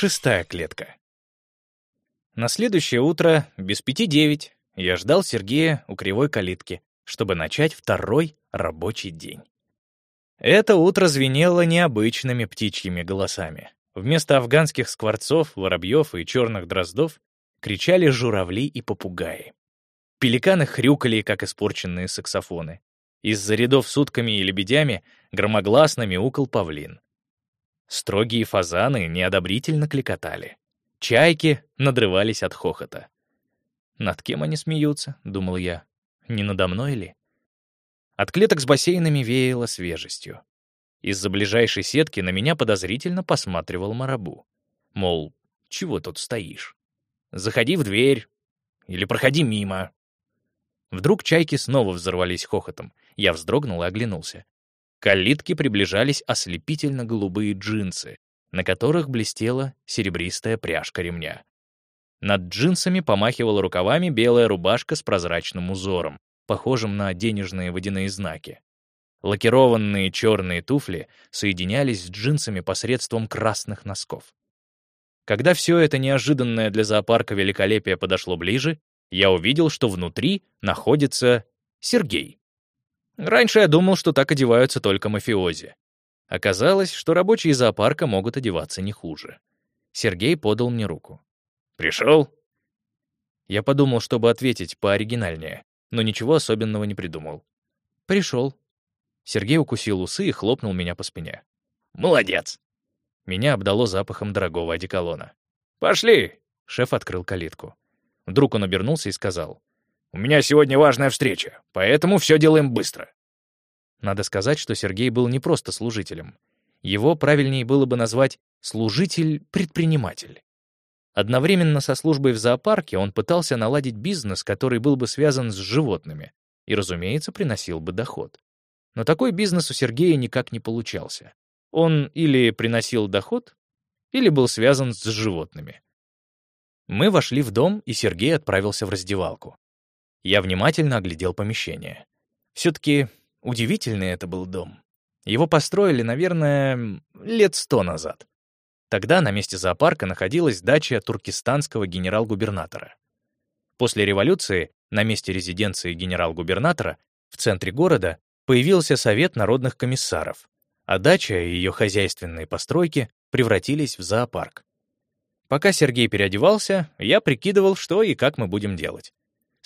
Шестая клетка. На следующее утро, без пяти девять, я ждал Сергея у кривой калитки, чтобы начать второй рабочий день. Это утро звенело необычными птичьими голосами. Вместо афганских скворцов, воробьев и черных дроздов кричали журавли и попугаи. Пеликаны хрюкали, как испорченные саксофоны. Из-за рядов с утками и лебедями громогласно мяукал павлин. Строгие фазаны неодобрительно кликотали. Чайки надрывались от хохота. «Над кем они смеются?» — думал я. «Не надо мной ли?» От клеток с бассейнами веяло свежестью. Из-за ближайшей сетки на меня подозрительно посматривал Марабу. Мол, чего тут стоишь? Заходи в дверь или проходи мимо. Вдруг чайки снова взорвались хохотом. Я вздрогнул и оглянулся. Калитке приближались ослепительно-голубые джинсы, на которых блестела серебристая пряжка ремня. Над джинсами помахивала рукавами белая рубашка с прозрачным узором, похожим на денежные водяные знаки. Лакированные черные туфли соединялись с джинсами посредством красных носков. Когда все это неожиданное для зоопарка великолепие подошло ближе, я увидел, что внутри находится Сергей. Раньше я думал, что так одеваются только мафиози. Оказалось, что рабочие зоопарка могут одеваться не хуже. Сергей подал мне руку. «Пришел?» Я подумал, чтобы ответить пооригинальнее, но ничего особенного не придумал. «Пришел». Сергей укусил усы и хлопнул меня по спине. «Молодец!» Меня обдало запахом дорогого одеколона. «Пошли!» — шеф открыл калитку. Вдруг он обернулся и сказал. «У меня сегодня важная встреча, поэтому все делаем быстро». Надо сказать, что Сергей был не просто служителем. Его правильнее было бы назвать «служитель-предприниматель». Одновременно со службой в зоопарке он пытался наладить бизнес, который был бы связан с животными и, разумеется, приносил бы доход. Но такой бизнес у Сергея никак не получался. Он или приносил доход, или был связан с животными. Мы вошли в дом, и Сергей отправился в раздевалку. Я внимательно оглядел помещение. Все-таки удивительный это был дом. Его построили, наверное, лет сто назад. Тогда на месте зоопарка находилась дача туркестанского генерал-губернатора. После революции на месте резиденции генерал-губернатора в центре города появился Совет народных комиссаров, а дача и ее хозяйственные постройки превратились в зоопарк. Пока Сергей переодевался, я прикидывал, что и как мы будем делать.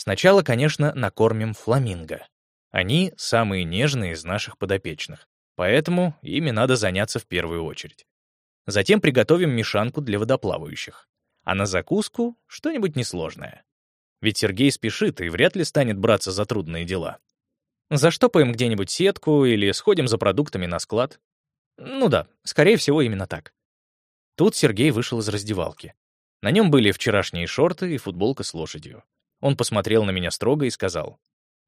Сначала, конечно, накормим фламинго. Они самые нежные из наших подопечных, поэтому ими надо заняться в первую очередь. Затем приготовим мешанку для водоплавающих. А на закуску что-нибудь несложное. Ведь Сергей спешит и вряд ли станет браться за трудные дела. Заштопаем где-нибудь сетку или сходим за продуктами на склад. Ну да, скорее всего, именно так. Тут Сергей вышел из раздевалки. На нем были вчерашние шорты и футболка с лошадью. Он посмотрел на меня строго и сказал,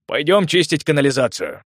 «Пойдем чистить канализацию».